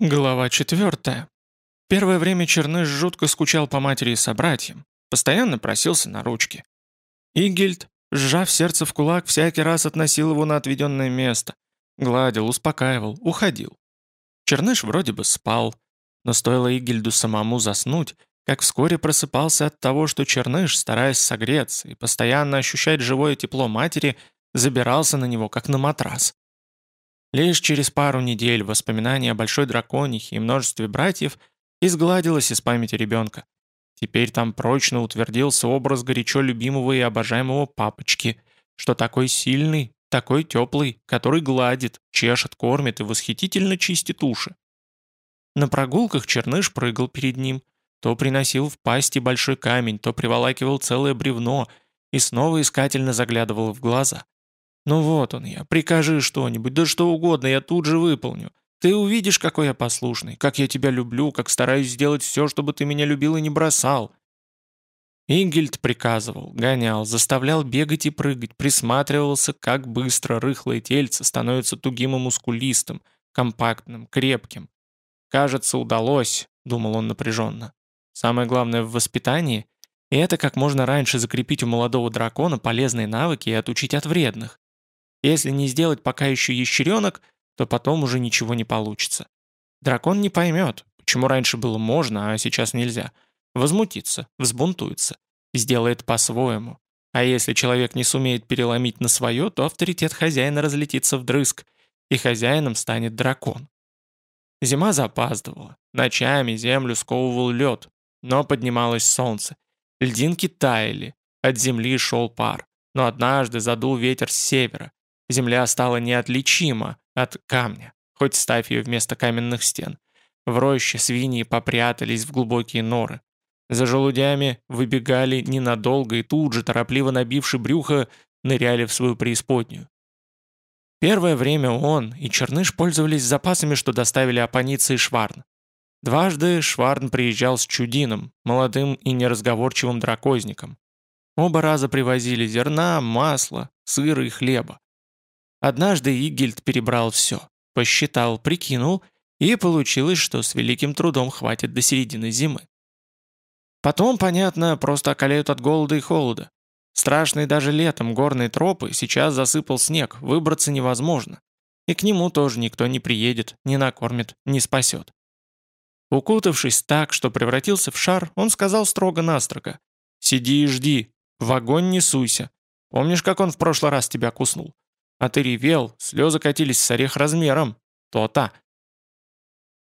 Глава 4. Первое время Черныш жутко скучал по матери и собратьям, постоянно просился на ручки. Игельд, сжав сердце в кулак, всякий раз относил его на отведенное место, гладил, успокаивал, уходил. Черныш вроде бы спал, но стоило Игельду самому заснуть, как вскоре просыпался от того, что Черныш, стараясь согреться и постоянно ощущать живое тепло матери, забирался на него, как на матрас. Лишь через пару недель воспоминания о большой драконихе и множестве братьев изгладилось из памяти ребенка. Теперь там прочно утвердился образ горячо любимого и обожаемого папочки, что такой сильный, такой теплый, который гладит, чешет, кормит и восхитительно чистит уши. На прогулках Черныш прыгал перед ним, то приносил в пасти большой камень, то приволакивал целое бревно и снова искательно заглядывал в глаза – «Ну вот он я, прикажи что-нибудь, да что угодно, я тут же выполню. Ты увидишь, какой я послушный, как я тебя люблю, как стараюсь сделать все, чтобы ты меня любил и не бросал». Ингельд приказывал, гонял, заставлял бегать и прыгать, присматривался, как быстро рыхлое тельце становится тугим и мускулистым, компактным, крепким. «Кажется, удалось», — думал он напряженно. «Самое главное в воспитании — это как можно раньше закрепить у молодого дракона полезные навыки и отучить от вредных. Если не сделать пока еще ящеренок, то потом уже ничего не получится. Дракон не поймет, почему раньше было можно, а сейчас нельзя. Возмутится, взбунтуется, сделает по-своему. А если человек не сумеет переломить на свое, то авторитет хозяина разлетится вдрызг, и хозяином станет дракон. Зима запаздывала, ночами землю сковывал лед, но поднималось солнце. Льдинки таяли, от земли шел пар, но однажды задул ветер с севера, Земля стала неотличима от камня, хоть ставь ее вместо каменных стен. В роще свиньи попрятались в глубокие норы. За желудями выбегали ненадолго и тут же, торопливо набивши брюхо, ныряли в свою преисподнюю. Первое время он и Черныш пользовались запасами, что доставили Апаница и Шварн. Дважды Шварн приезжал с Чудином, молодым и неразговорчивым дракозником. Оба раза привозили зерна, масла, сыра и хлеба. Однажды Игельд перебрал все, посчитал, прикинул, и получилось, что с великим трудом хватит до середины зимы. Потом, понятно, просто околеют от голода и холода. Страшные даже летом горные тропы сейчас засыпал снег, выбраться невозможно. И к нему тоже никто не приедет, не накормит, не спасет. Укутавшись так, что превратился в шар, он сказал строго-настрого. «Сиди и жди, в огонь не суйся. Помнишь, как он в прошлый раз тебя куснул? А ты ревел, слезы катились с орех размером. То-то.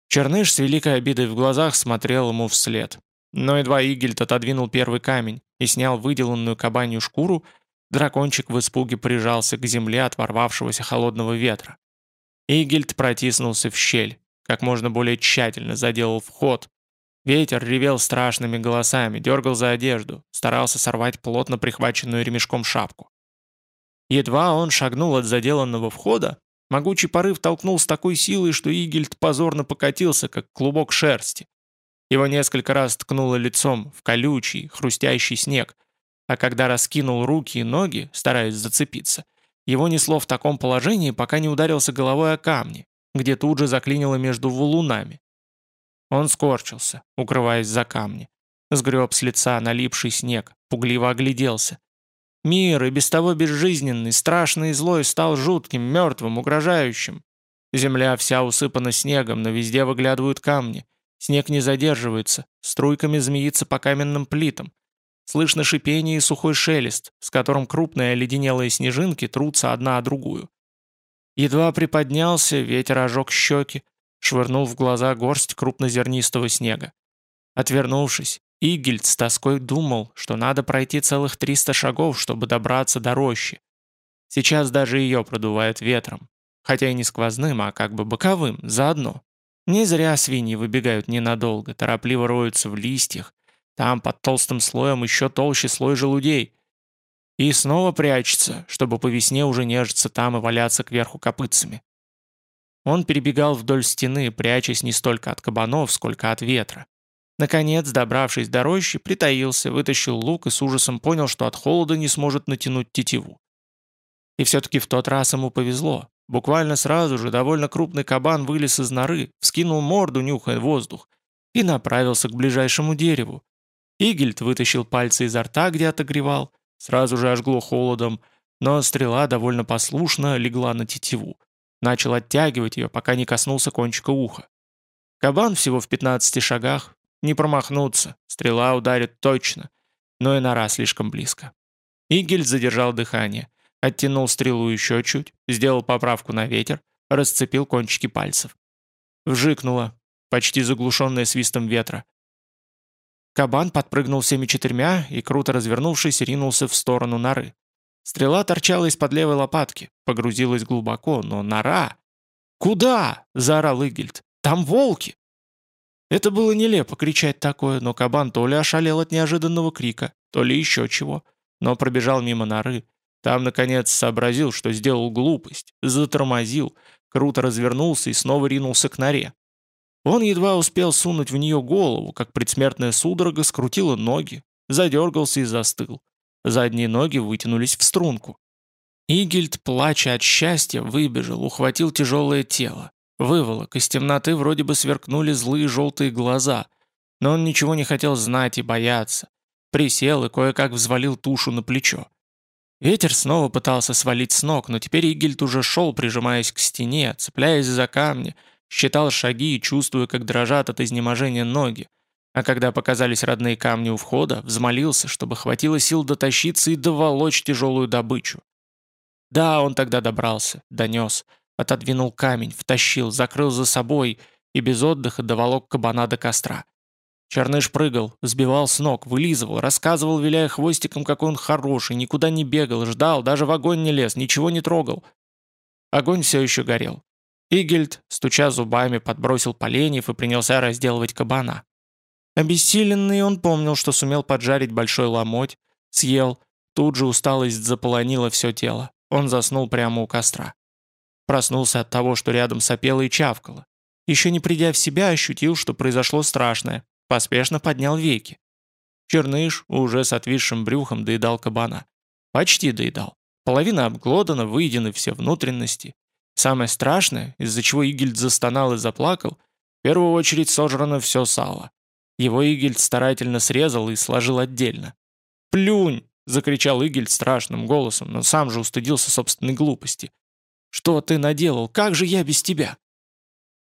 Черныш с великой обидой в глазах смотрел ему вслед. Но едва Игельд отодвинул первый камень и снял выделанную кабанью шкуру, дракончик в испуге прижался к земле от ворвавшегося холодного ветра. Игельд протиснулся в щель, как можно более тщательно заделал вход. Ветер ревел страшными голосами, дергал за одежду, старался сорвать плотно прихваченную ремешком шапку. Едва он шагнул от заделанного входа, могучий порыв толкнул с такой силой, что Игельд позорно покатился, как клубок шерсти. Его несколько раз ткнуло лицом в колючий, хрустящий снег, а когда раскинул руки и ноги, стараясь зацепиться, его несло в таком положении, пока не ударился головой о камни, где тут же заклинило между валунами. Он скорчился, укрываясь за камни. Сгреб с лица налипший снег, пугливо огляделся. Мир, и без того безжизненный, страшный и злой, стал жутким, мертвым, угрожающим. Земля вся усыпана снегом, но везде выглядывают камни. Снег не задерживается, струйками змеится по каменным плитам. Слышно шипение и сухой шелест, с которым крупные оледенелые снежинки трутся одна о другую. Едва приподнялся, ветер ожег щеки, швырнул в глаза горсть крупнозернистого снега. Отвернувшись, Игельд с тоской думал, что надо пройти целых 300 шагов, чтобы добраться до рощи. Сейчас даже ее продувает ветром. Хотя и не сквозным, а как бы боковым, заодно. Не зря свиньи выбегают ненадолго, торопливо роются в листьях. Там под толстым слоем еще толще слой желудей. И снова прячется, чтобы по весне уже нежиться там и валяться кверху копытцами. Он перебегал вдоль стены, прячась не столько от кабанов, сколько от ветра. Наконец, добравшись до рощи, притаился, вытащил лук и с ужасом понял, что от холода не сможет натянуть тетиву. И все-таки в тот раз ему повезло. Буквально сразу же довольно крупный кабан вылез из норы, вскинул морду, нюхая воздух, и направился к ближайшему дереву. Игельд вытащил пальцы изо рта, где отогревал, сразу же ожгло холодом, но стрела довольно послушно легла на тетиву. Начал оттягивать ее, пока не коснулся кончика уха. Кабан всего в 15 шагах, не промахнуться, стрела ударит точно, но и нора слишком близко. Игель задержал дыхание, оттянул стрелу еще чуть, сделал поправку на ветер, расцепил кончики пальцев. Вжикнуло, почти заглушенное свистом ветра. Кабан подпрыгнул всеми четырьмя и, круто развернувшись, ринулся в сторону норы. Стрела торчала из-под левой лопатки, погрузилась глубоко, но нора... «Куда?» – заорал Игельд. «Там волки!» Это было нелепо кричать такое, но кабан то ли ошалел от неожиданного крика, то ли еще чего, но пробежал мимо норы. Там, наконец, сообразил, что сделал глупость, затормозил, круто развернулся и снова ринулся к норе. Он едва успел сунуть в нее голову, как предсмертная судорога скрутила ноги, задергался и застыл. Задние ноги вытянулись в струнку. Игельд, плача от счастья, выбежал, ухватил тяжелое тело. Выволок, из темноты вроде бы сверкнули злые желтые глаза, но он ничего не хотел знать и бояться. Присел и кое-как взвалил тушу на плечо. Ветер снова пытался свалить с ног, но теперь Игельд уже шел, прижимаясь к стене, цепляясь за камни, считал шаги и чувствуя, как дрожат от изнеможения ноги. А когда показались родные камни у входа, взмолился, чтобы хватило сил дотащиться и доволочь тяжелую добычу. Да, он тогда добрался, донес, Отодвинул камень, втащил, закрыл за собой и без отдыха доволок кабана до костра. Черныш прыгал, сбивал с ног, вылизывал, рассказывал, виляя хвостиком, какой он хороший, никуда не бегал, ждал, даже в огонь не лез, ничего не трогал. Огонь все еще горел. Игельд, стуча зубами, подбросил поленьев и принялся разделывать кабана. Обессиленный он помнил, что сумел поджарить большой ломоть, съел, тут же усталость заполонила все тело. Он заснул прямо у костра. Проснулся от того, что рядом сопело и чавкало. Еще не придя в себя, ощутил, что произошло страшное. Поспешно поднял веки. Черныш уже с отвисшим брюхом доедал кабана. Почти доедал. Половина обглодана, выедены все внутренности. Самое страшное, из-за чего Игельд застонал и заплакал, в первую очередь сожрано все сало. Его Игельд старательно срезал и сложил отдельно. «Плюнь!» — закричал Игельд страшным голосом, но сам же устыдился собственной глупости. Что ты наделал? Как же я без тебя?»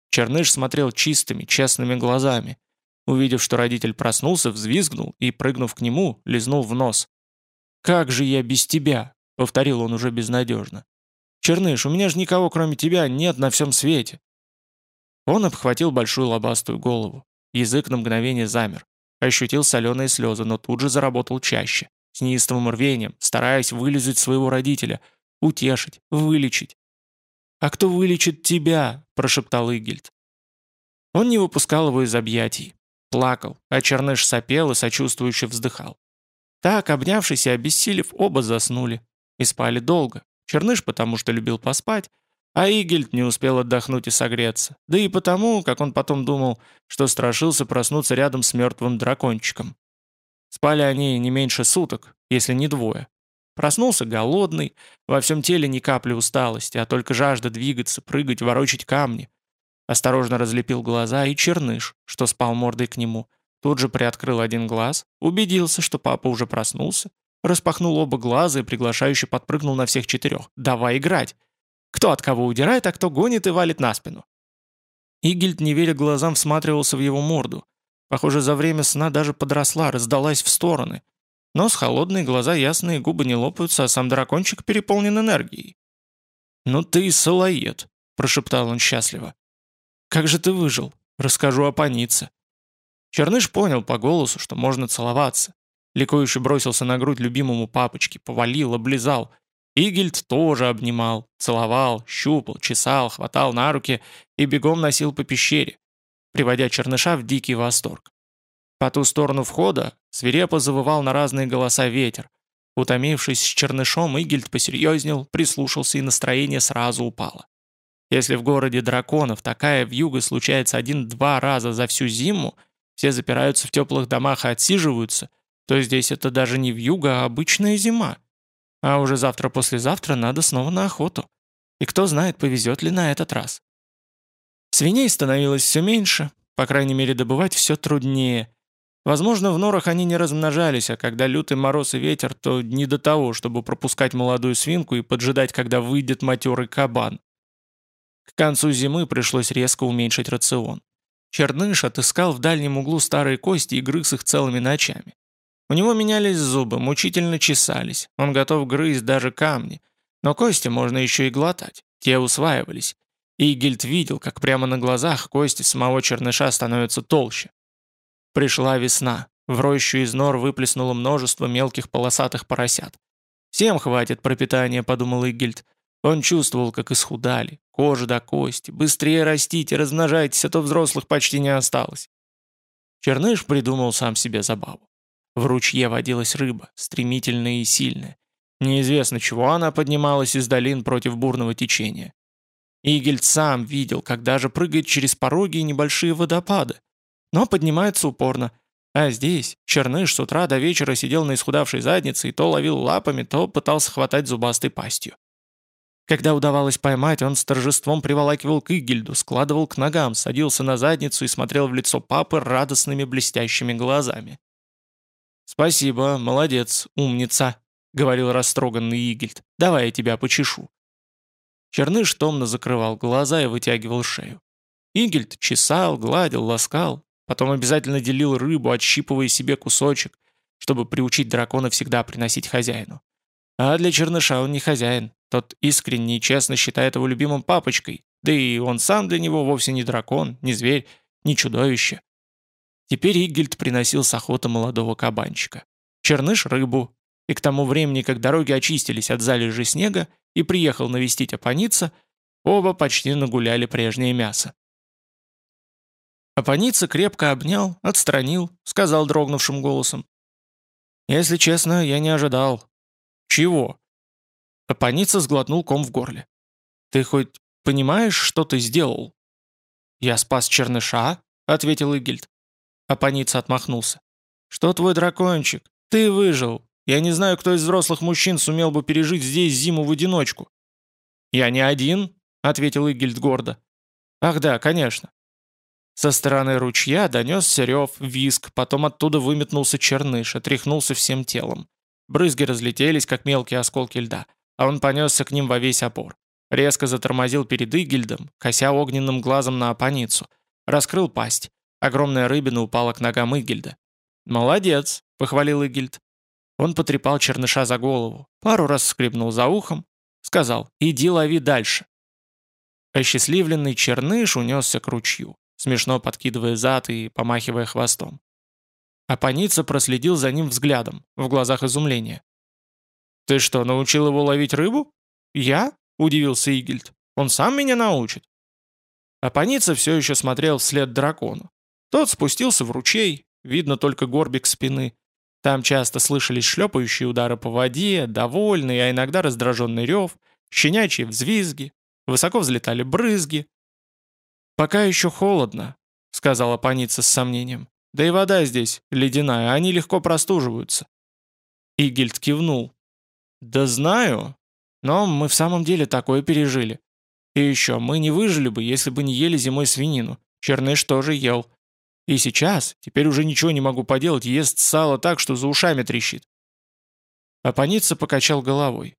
Черныш смотрел чистыми, честными глазами. Увидев, что родитель проснулся, взвизгнул и, прыгнув к нему, лизнул в нос. «Как же я без тебя?» — повторил он уже безнадежно. «Черныш, у меня же никого, кроме тебя, нет на всем свете». Он обхватил большую лобастую голову. Язык на мгновение замер. Ощутил соленые слезы, но тут же заработал чаще, с неистовым рвением, стараясь вылезать своего родителя, утешить, вылечить. «А кто вылечит тебя?» – прошептал Игельд. Он не выпускал его из объятий. Плакал, а Черныш сопел и сочувствующе вздыхал. Так, обнявшись и обессилев, оба заснули. И спали долго. Черныш потому, что любил поспать, а Игельд не успел отдохнуть и согреться. Да и потому, как он потом думал, что страшился проснуться рядом с мертвым дракончиком. Спали они не меньше суток, если не двое. Проснулся голодный, во всем теле ни капли усталости, а только жажда двигаться, прыгать, ворочать камни. Осторожно разлепил глаза и черныш, что спал мордой к нему. Тут же приоткрыл один глаз, убедился, что папа уже проснулся, распахнул оба глаза и приглашающе подпрыгнул на всех четырех. «Давай играть!» Кто от кого удирает, а кто гонит и валит на спину. Игельд, не веря глазам, всматривался в его морду. Похоже, за время сна даже подросла, раздалась в стороны – но с холодные глаза ясные губы не лопаются, а сам дракончик переполнен энергией. «Ну ты и салоед», — прошептал он счастливо. «Как же ты выжил? Расскажу о панице». Черныш понял по голосу, что можно целоваться. Ликующе бросился на грудь любимому папочке, повалил, облизал. Игельд тоже обнимал, целовал, щупал, чесал, хватал на руки и бегом носил по пещере, приводя Черныша в дикий восторг. По ту сторону входа свирепо завывал на разные голоса ветер. Утомившись с чернышом, Игельд посерьезнел, прислушался и настроение сразу упало. Если в городе драконов такая вьюга случается один-два раза за всю зиму, все запираются в теплых домах и отсиживаются, то здесь это даже не вьюга, а обычная зима. А уже завтра-послезавтра надо снова на охоту. И кто знает, повезет ли на этот раз. Свиней становилось все меньше, по крайней мере, добывать все труднее. Возможно, в норах они не размножались, а когда лютый мороз и ветер, то не до того, чтобы пропускать молодую свинку и поджидать, когда выйдет матерый кабан. К концу зимы пришлось резко уменьшить рацион. Черныш отыскал в дальнем углу старые кости и грыз их целыми ночами. У него менялись зубы, мучительно чесались, он готов грызть даже камни, но кости можно еще и глотать, те усваивались. Игельд видел, как прямо на глазах кости самого черныша становятся толще. Пришла весна. В рощу из нор выплеснуло множество мелких полосатых поросят. «Всем хватит пропитания», — подумал Игельд. Он чувствовал, как исхудали, кожа до кости. Быстрее растите, размножайтесь, а то взрослых почти не осталось. Черныш придумал сам себе забаву. В ручье водилась рыба, стремительная и сильная. Неизвестно, чего она поднималась из долин против бурного течения. Игельд сам видел, как даже прыгает через пороги и небольшие водопады но поднимается упорно. А здесь Черныш с утра до вечера сидел на исхудавшей заднице и то ловил лапами, то пытался хватать зубастой пастью. Когда удавалось поймать, он с торжеством приволакивал к Игельду, складывал к ногам, садился на задницу и смотрел в лицо папы радостными блестящими глазами. «Спасибо, молодец, умница», — говорил растроганный Игельд. «Давай я тебя почешу». Черныш томно закрывал глаза и вытягивал шею. Игельд чесал, гладил, ласкал, Потом обязательно делил рыбу, отщипывая себе кусочек, чтобы приучить дракона всегда приносить хозяину. А для черныша он не хозяин. Тот искренне и честно считает его любимым папочкой. Да и он сам для него вовсе не дракон, не зверь, не чудовище. Теперь Игельд приносил с охоты молодого кабанчика. Черныш — рыбу. И к тому времени, как дороги очистились от залежи снега и приехал навестить Апаница, оба почти нагуляли прежнее мясо. Апаница крепко обнял, отстранил, сказал дрогнувшим голосом. «Если честно, я не ожидал». «Чего?» Апаница сглотнул ком в горле. «Ты хоть понимаешь, что ты сделал?» «Я спас черныша», — ответил Игельд. Апаница отмахнулся. «Что твой дракончик? Ты выжил. Я не знаю, кто из взрослых мужчин сумел бы пережить здесь зиму в одиночку». «Я не один», — ответил Игельд гордо. «Ах да, конечно. Со стороны ручья донесся рев, виск, потом оттуда выметнулся черныш, отряхнулся всем телом. Брызги разлетелись, как мелкие осколки льда, а он понесся к ним во весь опор. Резко затормозил перед Игильдом, кося огненным глазом на опаницу. Раскрыл пасть. Огромная рыбина упала к ногам Игильда. «Молодец», — похвалил Игильд. Он потрепал черныша за голову, пару раз скрипнул за ухом, сказал «иди лови дальше». Осчастливленный черныш унесся к ручью смешно подкидывая зад и помахивая хвостом. Апаница проследил за ним взглядом, в глазах изумления. «Ты что, научил его ловить рыбу?» «Я?» — удивился Игельд. «Он сам меня научит». Апаница все еще смотрел вслед дракону. Тот спустился в ручей, видно только горбик спины. Там часто слышались шлепающие удары по воде, довольный, а иногда раздраженный рев, щенячьи взвизги, высоко взлетали брызги, «Пока еще холодно», — сказала паница с сомнением. «Да и вода здесь ледяная, они легко простуживаются». Игельд кивнул. «Да знаю, но мы в самом деле такое пережили. И еще, мы не выжили бы, если бы не ели зимой свинину. Черныш тоже ел. И сейчас, теперь уже ничего не могу поделать, ест сало так, что за ушами трещит». Апаница покачал головой.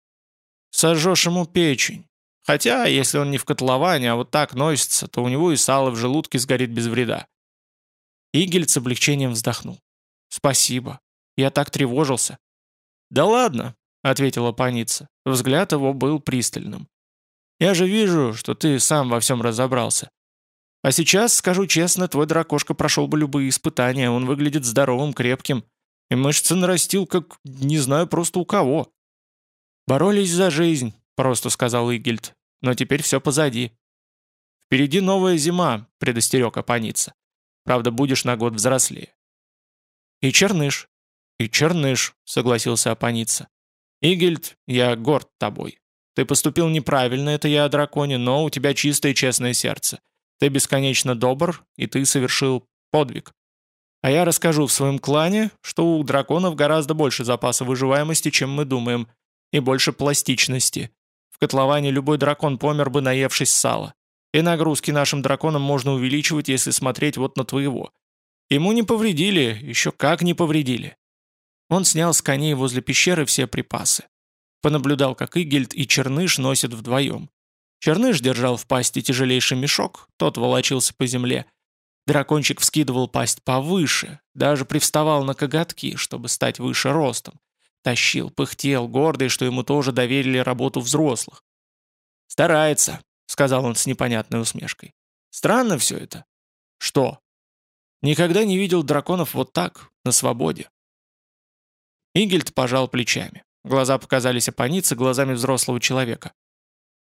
«Сожжешь ему печень. Хотя, если он не в котловане, а вот так носится, то у него и сало в желудке сгорит без вреда. Игель с облегчением вздохнул. «Спасибо. Я так тревожился». «Да ладно», — ответила паница. Взгляд его был пристальным. «Я же вижу, что ты сам во всем разобрался. А сейчас, скажу честно, твой дракошка прошел бы любые испытания, он выглядит здоровым, крепким, и мышцы нарастил, как не знаю просто у кого. Боролись за жизнь, просто сказал Игельд. Но теперь все позади. Впереди новая зима, предостерег Апаница. Правда, будешь на год взрослее. И Черныш. И Черныш, согласился Апаница. Игельд, я горд тобой. Ты поступил неправильно, это я о драконе, но у тебя чистое и честное сердце. Ты бесконечно добр, и ты совершил подвиг. А я расскажу в своем клане, что у драконов гораздо больше запаса выживаемости, чем мы думаем, и больше пластичности. В котловане любой дракон помер бы, наевшись сала. И нагрузки нашим драконам можно увеличивать, если смотреть вот на твоего. Ему не повредили, еще как не повредили. Он снял с коней возле пещеры все припасы. Понаблюдал, как Игельд и Черныш носят вдвоем. Черныш держал в пасти тяжелейший мешок, тот волочился по земле. Дракончик вскидывал пасть повыше, даже привставал на коготки, чтобы стать выше ростом. Тащил, пыхтел, гордый, что ему тоже доверили работу взрослых. «Старается», — сказал он с непонятной усмешкой. «Странно все это». «Что?» «Никогда не видел драконов вот так, на свободе». Игельд пожал плечами. Глаза показались опаницы глазами взрослого человека.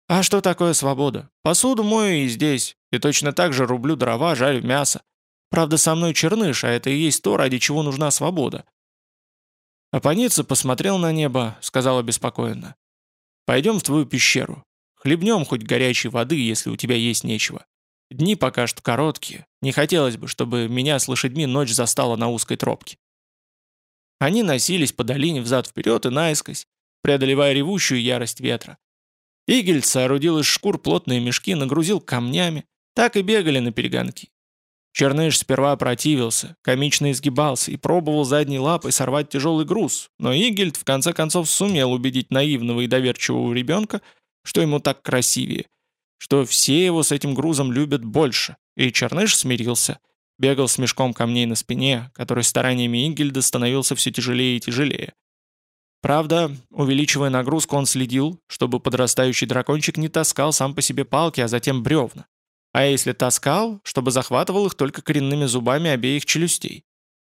«А что такое свобода? Посуду мою и здесь, и точно так же рублю дрова, жарю мясо. Правда, со мной черныш, а это и есть то, ради чего нужна свобода». Апаница посмотрел на небо, сказал обеспокоенно. «Пойдем в твою пещеру. Хлебнем хоть горячей воды, если у тебя есть нечего. Дни пока что короткие. Не хотелось бы, чтобы меня с лошадьми ночь застала на узкой тропке». Они носились по долине взад-вперед и наискось, преодолевая ревущую ярость ветра. Игельд соорудил из шкур плотные мешки, нагрузил камнями, так и бегали на перегонки. Черныш сперва противился, комично изгибался и пробовал задней лапой сорвать тяжелый груз, но Игельд в конце концов сумел убедить наивного и доверчивого ребенка, что ему так красивее, что все его с этим грузом любят больше, и Черныш смирился, Бегал с мешком камней на спине, который стараниями Ингельда становился все тяжелее и тяжелее. Правда, увеличивая нагрузку, он следил, чтобы подрастающий дракончик не таскал сам по себе палки, а затем бревна. А если таскал, чтобы захватывал их только коренными зубами обеих челюстей.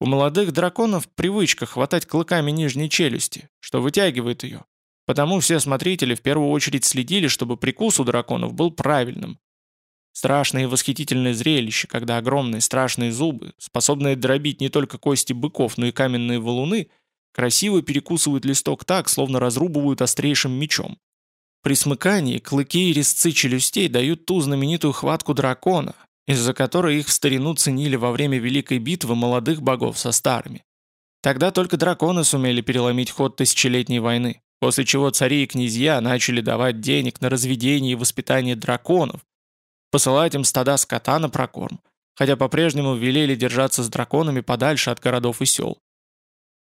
У молодых драконов привычка хватать клыками нижней челюсти, что вытягивает ее. Потому все смотрители в первую очередь следили, чтобы прикус у драконов был правильным, Страшное и восхитительное зрелище, когда огромные страшные зубы, способные дробить не только кости быков, но и каменные валуны, красиво перекусывают листок так, словно разрубывают острейшим мечом. При смыкании клыки и резцы челюстей дают ту знаменитую хватку дракона, из-за которой их в старину ценили во время Великой битвы молодых богов со старыми. Тогда только драконы сумели переломить ход тысячелетней войны, после чего цари и князья начали давать денег на разведение и воспитание драконов, посылать им стада скота на прокорм, хотя по-прежнему велели держаться с драконами подальше от городов и сел.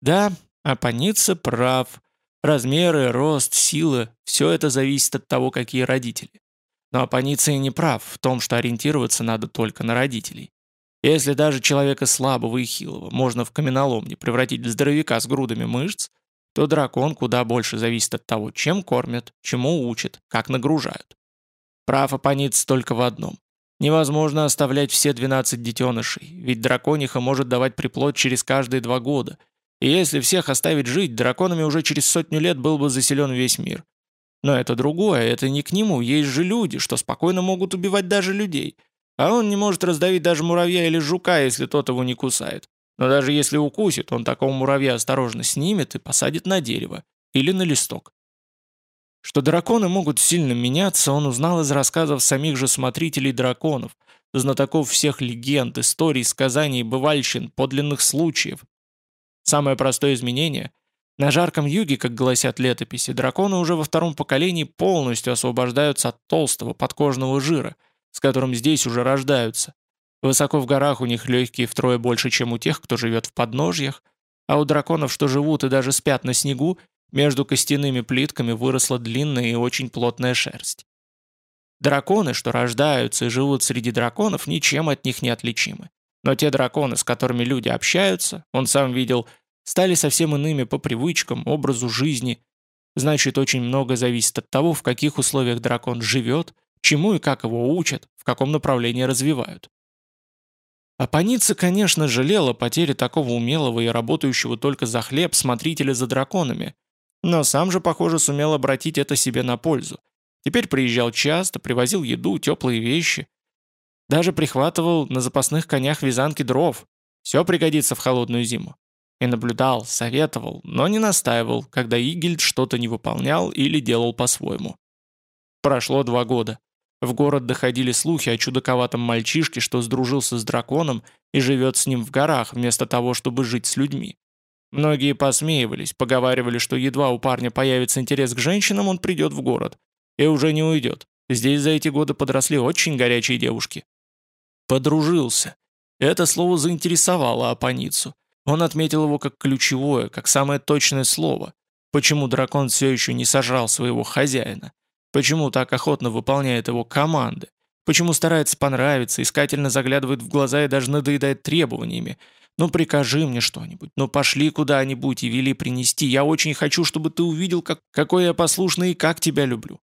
Да, Апаница прав. Размеры, рост, силы – все это зависит от того, какие родители. Но Апаниция не прав в том, что ориентироваться надо только на родителей. Если даже человека слабого и хилого можно в каменоломне превратить в здоровяка с грудами мышц, то дракон куда больше зависит от того, чем кормят, чему учат, как нагружают. Прав Апаниц только в одном. Невозможно оставлять все 12 детенышей, ведь дракониха может давать приплод через каждые два года. И если всех оставить жить, драконами уже через сотню лет был бы заселен весь мир. Но это другое, это не к нему, есть же люди, что спокойно могут убивать даже людей. А он не может раздавить даже муравья или жука, если тот его не кусает. Но даже если укусит, он такого муравья осторожно снимет и посадит на дерево или на листок. Что драконы могут сильно меняться, он узнал из рассказов самих же смотрителей драконов, знатоков всех легенд, историй, сказаний, бывальщин, подлинных случаев. Самое простое изменение – на жарком юге, как гласят летописи, драконы уже во втором поколении полностью освобождаются от толстого подкожного жира, с которым здесь уже рождаются. Высоко в горах у них легкие втрое больше, чем у тех, кто живет в подножьях, а у драконов, что живут и даже спят на снегу, между костяными плитками выросла длинная и очень плотная шерсть. Драконы, что рождаются и живут среди драконов, ничем от них не отличимы. Но те драконы, с которыми люди общаются, он сам видел, стали совсем иными по привычкам, образу жизни. Значит, очень много зависит от того, в каких условиях дракон живет, чему и как его учат, в каком направлении развивают. Апаница, конечно, жалела потери такого умелого и работающего только за хлеб смотрителя за драконами, но сам же, похоже, сумел обратить это себе на пользу. Теперь приезжал часто, привозил еду, теплые вещи. Даже прихватывал на запасных конях вязанки дров. Все пригодится в холодную зиму. И наблюдал, советовал, но не настаивал, когда Игельд что-то не выполнял или делал по-своему. Прошло два года. В город доходили слухи о чудаковатом мальчишке, что сдружился с драконом и живет с ним в горах, вместо того, чтобы жить с людьми. Многие посмеивались, поговаривали, что едва у парня появится интерес к женщинам, он придет в город. и уже не уйдет. Здесь за эти годы подросли очень горячие девушки. Подружился. Это слово заинтересовало Апаницу. Он отметил его как ключевое, как самое точное слово. Почему дракон все еще не сожрал своего хозяина? Почему так охотно выполняет его команды? Почему старается понравиться, искательно заглядывает в глаза и даже надоедает требованиями? Ну прикажи мне что-нибудь, ну пошли куда-нибудь и вели принести. Я очень хочу, чтобы ты увидел, как, какой я послушный и как тебя люблю.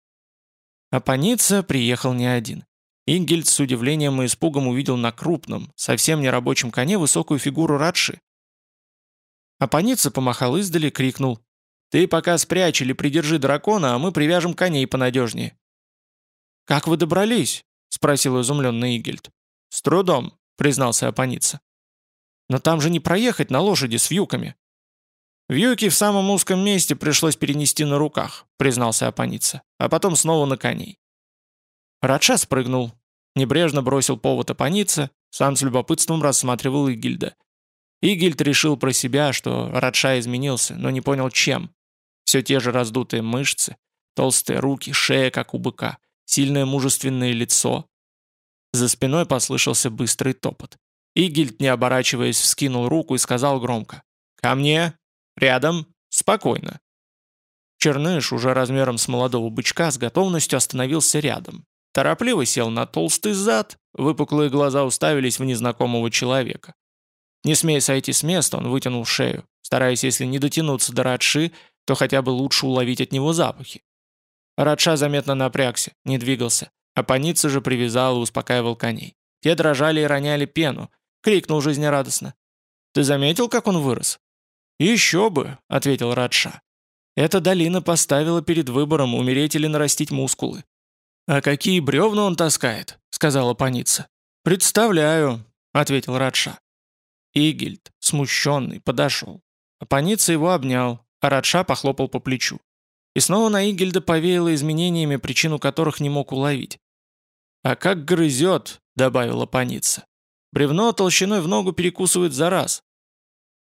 А Паница приехал не один. Ингельд с удивлением и испугом увидел на крупном, совсем не рабочем коне высокую фигуру Радши. А Паница помахал издали, крикнул «Ты пока спрячь или придержи дракона, а мы привяжем коней понадежнее». «Как вы добрались?» — спросил изумленный Игельд. «С трудом», — признался Апаница. «Но там же не проехать на лошади с вьюками». «Вьюки в самом узком месте пришлось перенести на руках», — признался Апаница, «а потом снова на коней». Радша спрыгнул, небрежно бросил повод Апаница, сам с любопытством рассматривал Игильда. Игильд решил про себя, что Радша изменился, но не понял чем. Все те же раздутые мышцы, толстые руки, шея, как у быка, сильное мужественное лицо. За спиной послышался быстрый топот. Игильд, не оборачиваясь, вскинул руку и сказал громко «Ко мне! Рядом! Спокойно!» Черныш, уже размером с молодого бычка, с готовностью остановился рядом. Торопливо сел на толстый зад, выпуклые глаза уставились в незнакомого человека. Не смея сойти с места, он вытянул шею, стараясь, если не дотянуться до Радши, то хотя бы лучше уловить от него запахи. Радша заметно напрягся, не двигался, а Паница же привязал и успокаивал коней. Те дрожали и роняли пену, крикнул жизнерадостно. «Ты заметил, как он вырос?» «Еще бы», — ответил Радша. «Эта долина поставила перед выбором, умереть или нарастить мускулы». «А какие бревна он таскает?» — сказала Паница. «Представляю», — ответил Радша. Игельд, смущенный, подошел. Апаница его обнял, а Радша похлопал по плечу. И снова на Игельда повеяло изменениями, причину которых не мог уловить. «А как грызет», — добавила Паница. «Бревно толщиной в ногу перекусывает за раз».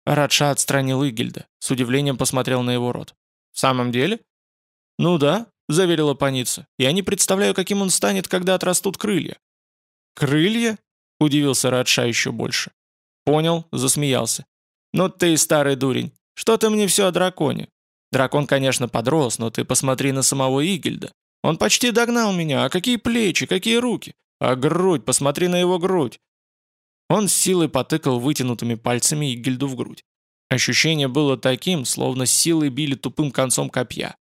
Радша отстранил Игельда, с удивлением посмотрел на его рот. «В самом деле?» «Ну да», — заверила Паница. «Я не представляю, каким он станет, когда отрастут крылья». «Крылья?» — удивился Радша еще больше. «Понял», — засмеялся. «Ну ты старый дурень. Что ты мне все о драконе? Дракон, конечно, подрос, но ты посмотри на самого Игельда. Он почти догнал меня. А какие плечи, какие руки? А грудь, посмотри на его грудь». Он с силой потыкал вытянутыми пальцами Игельду в грудь. Ощущение было таким, словно силой били тупым концом копья.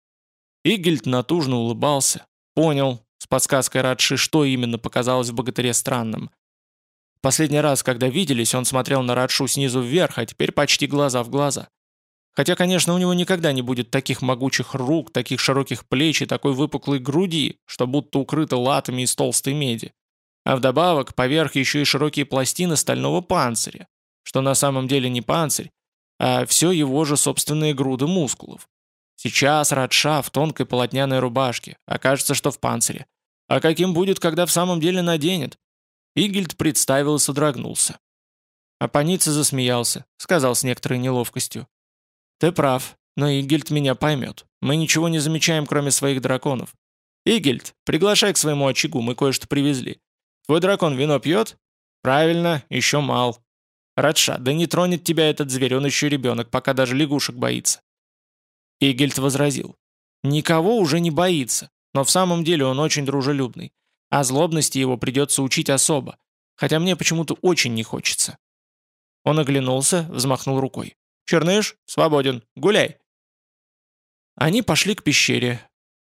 Игельд натужно улыбался. Понял, с подсказкой Радши, что именно показалось в богатыре странным. Последний раз, когда виделись, он смотрел на Радшу снизу вверх, а теперь почти глаза в глаза. Хотя, конечно, у него никогда не будет таких могучих рук, таких широких плеч и такой выпуклой груди, что будто укрыто латами из толстой меди. А вдобавок, поверх еще и широкие пластины стального панциря, что на самом деле не панцирь, а все его же собственные груды мускулов. Сейчас Радша в тонкой полотняной рубашке, окажется, что в панцире. А каким будет, когда в самом деле наденет? Игельд представил и содрогнулся. Апаница засмеялся, сказал с некоторой неловкостью. «Ты прав, но Игельд меня поймет. Мы ничего не замечаем, кроме своих драконов. Игельд, приглашай к своему очагу, мы кое-что привезли. Твой дракон вино пьет? Правильно, еще мал. Радша, да не тронет тебя этот зверь, он еще ребенок, пока даже лягушек боится». Игельд возразил. «Никого уже не боится, но в самом деле он очень дружелюбный. А злобности его придется учить особо, хотя мне почему-то очень не хочется. Он оглянулся, взмахнул рукой. «Черныш, свободен, гуляй!» Они пошли к пещере.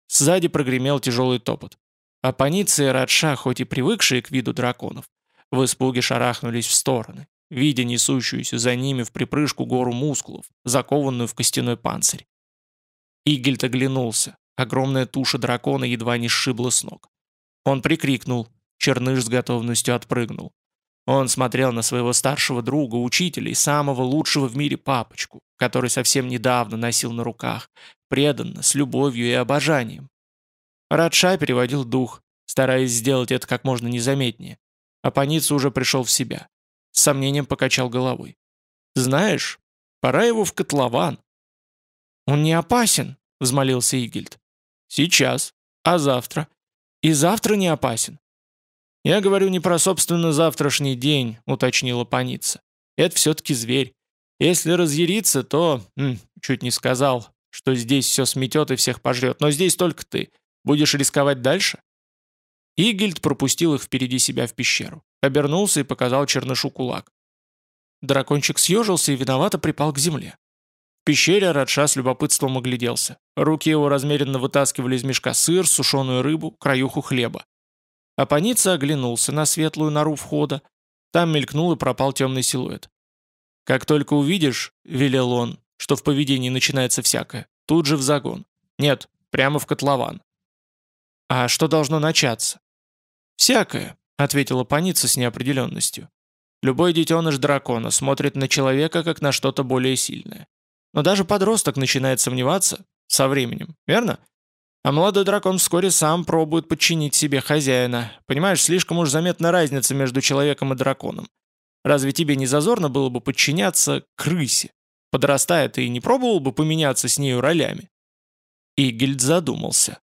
Сзади прогремел тяжелый топот. А Паница и Радша, хоть и привыкшие к виду драконов, в испуге шарахнулись в стороны, видя несущуюся за ними в припрыжку гору мускулов, закованную в костяной панцирь. Игельт оглянулся. Огромная туша дракона едва не сшибла с ног. Он прикрикнул. Черныш с готовностью отпрыгнул. Он смотрел на своего старшего друга, учителя и самого лучшего в мире папочку, который совсем недавно носил на руках, преданно, с любовью и обожанием. Радша переводил дух, стараясь сделать это как можно незаметнее. А Паница уже пришел в себя. С сомнением покачал головой. «Знаешь, пора его в котлован». «Он не опасен», — взмолился Игельд. «Сейчас», А завтра? И завтра не опасен. «Я говорю не про собственно завтрашний день», — уточнила паница. «Это все-таки зверь. Если разъяриться, то... М, чуть не сказал, что здесь все сметет и всех пожрет, но здесь только ты. Будешь рисковать дальше?» Игельд пропустил их впереди себя в пещеру. Обернулся и показал чернышу кулак. Дракончик съежился и виновато припал к земле. Пещере Радша с любопытством огляделся. Руки его размеренно вытаскивали из мешка сыр, сушеную рыбу, краюху хлеба. Апаница оглянулся на светлую нору входа. Там мелькнул и пропал темный силуэт. «Как только увидишь, — велел он, — что в поведении начинается всякое, тут же в загон. Нет, прямо в котлован». «А что должно начаться?» «Всякое», — ответила паница с неопределенностью. «Любой детеныш дракона смотрит на человека, как на что-то более сильное. Но даже подросток начинает сомневаться со временем, верно? А молодой дракон вскоре сам пробует подчинить себе хозяина. Понимаешь, слишком уж заметна разница между человеком и драконом. Разве тебе не зазорно было бы подчиняться крысе? Подрастая, ты и не пробовал бы поменяться с нею ролями?» Игельд задумался.